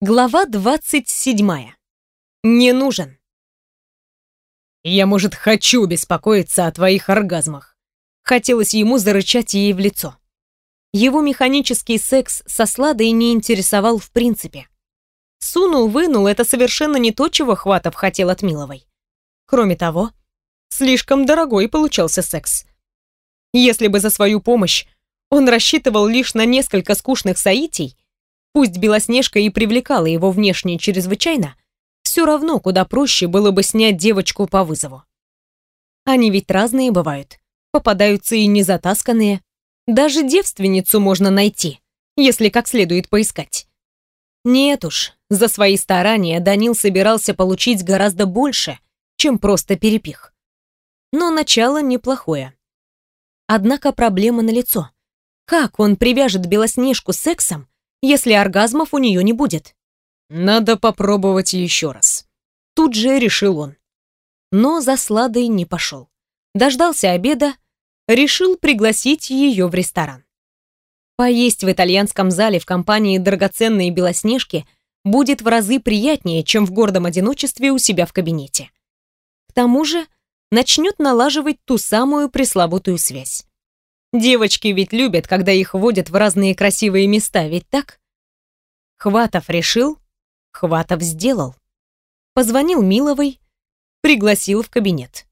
Глава 27. Не нужен. Я, может, хочу беспокоиться о твоих оргазмах. Хотелось ему зарычать ей в лицо. Его механический секс со Сладой не интересовал в принципе. Сунул-вынул — это совершенно не то, чего Хватов хотел от Миловой. Кроме того, слишком дорогой получался секс. Если бы за свою помощь он рассчитывал лишь на несколько скучных соитий, Пусть Белоснежка и привлекала его внешне чрезвычайно, все равно куда проще было бы снять девочку по вызову. Они ведь разные бывают. Попадаются и незатасканные. Даже девственницу можно найти, если как следует поискать. Нет уж, за свои старания Данил собирался получить гораздо больше, чем просто перепих. Но начало неплохое. Однако проблема налицо. Как он привяжет Белоснежку сексом, если оргазмов у нее не будет. Надо попробовать еще раз. Тут же решил он. Но за сладой не пошел. Дождался обеда, решил пригласить ее в ресторан. Поесть в итальянском зале в компании драгоценной Белоснежки будет в разы приятнее, чем в гордом одиночестве у себя в кабинете. К тому же начнет налаживать ту самую пресловутую связь. Девочки ведь любят, когда их водят в разные красивые места, ведь так? Хватов решил, Хватов сделал. Позвонил Миловой, пригласил в кабинет.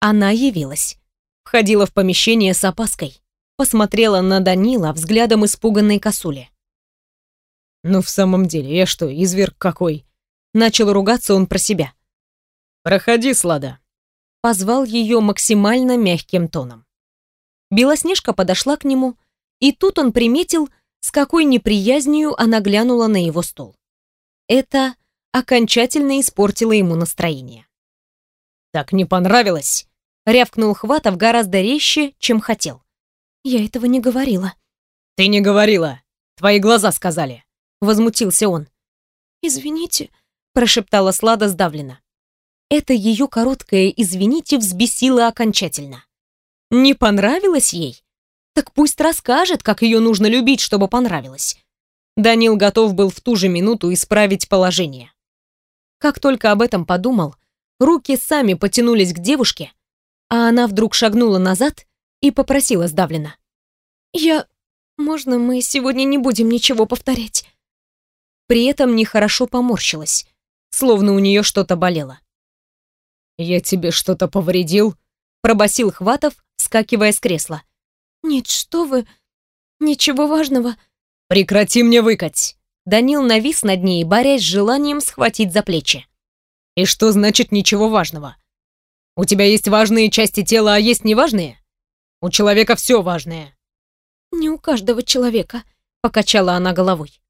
Она явилась. Входила в помещение с опаской. Посмотрела на Данила взглядом испуганной косули. «Ну, в самом деле, я что, изверг какой?» Начал ругаться он про себя. «Проходи, Слада». Позвал ее максимально мягким тоном. Белоснежка подошла к нему, и тут он приметил, с какой неприязнью она глянула на его стол. Это окончательно испортило ему настроение. «Так не понравилось?» — рявкнул Хватов гораздо резче, чем хотел. «Я этого не говорила». «Ты не говорила. Твои глаза сказали», — возмутился он. «Извините», — прошептала Слада сдавленно. Это ее короткое «извините» взбесило окончательно. Не понравилось ей? Так пусть расскажет, как ее нужно любить, чтобы понравилось. Данил готов был в ту же минуту исправить положение. Как только об этом подумал, руки сами потянулись к девушке, а она вдруг шагнула назад и попросила сдавленно. «Я... Можно мы сегодня не будем ничего повторять?» При этом нехорошо поморщилась, словно у нее что-то болело. «Я тебе что-то повредил?» пробасил Хватов, вскакивая с кресла. «Нет, что вы... Ничего важного...» «Прекрати мне выкать!» Данил навис над ней, борясь с желанием схватить за плечи. «И что значит ничего важного? У тебя есть важные части тела, а есть неважные? У человека все важное». «Не у каждого человека», — покачала она головой.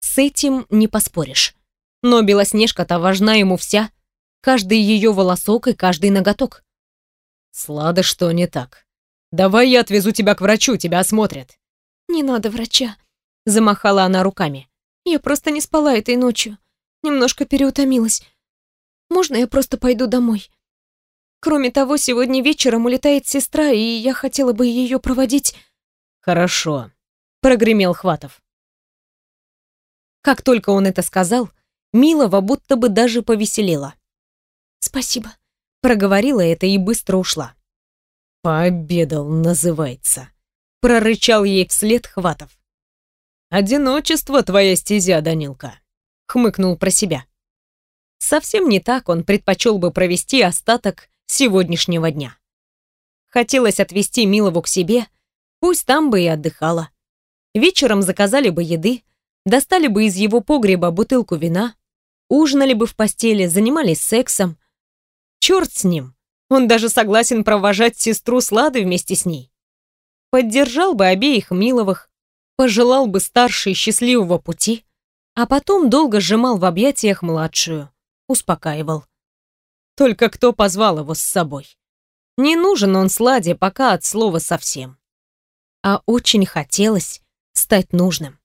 С этим не поспоришь. Но Белоснежка-то важна ему вся, каждый ее волосок и каждый ноготок. Слада, что не так? Давай я отвезу тебя к врачу, тебя осмотрят. Не надо врача, замахала она руками. Я просто не спала этой ночью. Немножко переутомилась. Можно я просто пойду домой? Кроме того, сегодня вечером улетает сестра, и я хотела бы ее проводить. Хорошо, прогремел Хватов. Как только он это сказал, Милова будто бы даже повеселела. Спасибо, проговорила это и быстро ушла. «Пообедал, называется», — прорычал ей вслед Хватов. «Одиночество твоя стезя, Данилка», — хмыкнул про себя. Совсем не так он предпочел бы провести остаток сегодняшнего дня. Хотелось отвезти Милову к себе, пусть там бы и отдыхала. Вечером заказали бы еды, достали бы из его погреба бутылку вина, ужинали бы в постели, занимались сексом, Черт с ним. Он даже согласен провожать сестру Слады вместе с ней. Поддержал бы обеих Миловых, пожелал бы старшей счастливого пути, а потом долго сжимал в объятиях младшую, успокаивал. Только кто позвал его с собой? Не нужен он Сладе пока от слова совсем. А очень хотелось стать нужным.